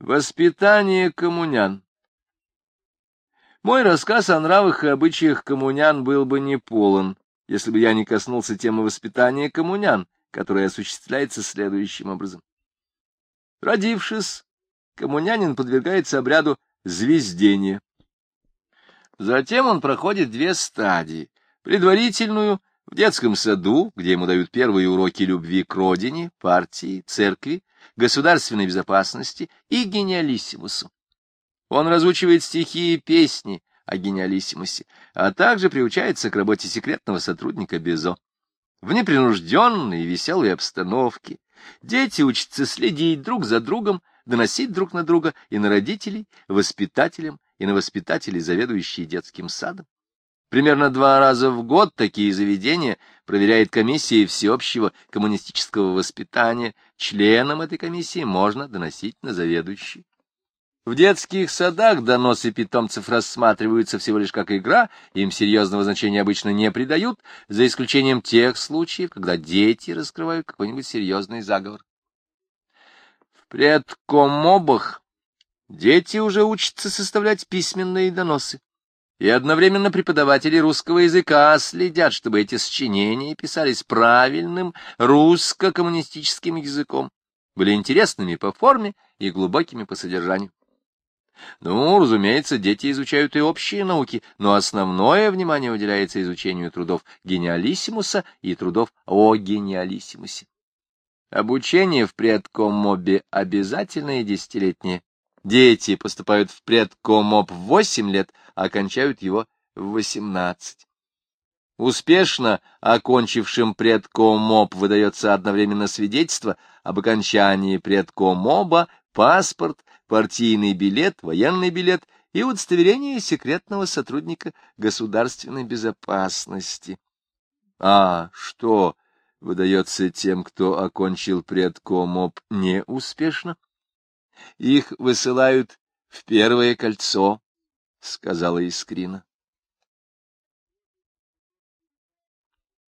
Воспитание коммунян Мой рассказ о нравах и обычаях коммунян был бы не полон, если бы я не коснулся темы воспитания коммунян, которая осуществляется следующим образом. Родившись, коммунянин подвергается обряду звездения. Затем он проходит две стадии. Предварительную в детском саду, где ему дают первые уроки любви к родине, партии, церкви, государственной безопасности и гениалиссимусу. Он разучивает стихи и песни о гениалиссимусе, а также приучается к работе секретного сотрудника Безо. В непринужденной и веселой обстановке дети учатся следить друг за другом, доносить друг на друга и на родителей, воспитателям и на воспитателей, заведующие детским садом. Примерно два раза в год такие заведения проверяет комиссия всеобщего коммунистического воспитания. Членам этой комиссии можно доносить на заведующий. В детских садах доносы питомцев рассматриваются всего лишь как игра, им серьезного значения обычно не придают, за исключением тех случаев, когда дети раскрывают какой-нибудь серьезный заговор. В предкомобах дети уже учатся составлять письменные доносы и одновременно преподаватели русского языка следят, чтобы эти сочинения писались правильным русско-коммунистическим языком, были интересными по форме и глубокими по содержанию. Ну, разумеется, дети изучают и общие науки, но основное внимание уделяется изучению трудов гениалиссимуса и трудов о гениалиссимусе. Обучение в предкоммобе обязательное десятилетнее, Дети поступают в предкомоп в 8 лет, а окончают его в 18. Успешно окончившим предкомоп выдается одновременно свидетельство об окончании предкомоба, паспорт, партийный билет, военный билет и удостоверение секретного сотрудника государственной безопасности. А что выдается тем, кто окончил предкомоп неуспешно? Их высылают в первое кольцо, — сказала Искрина.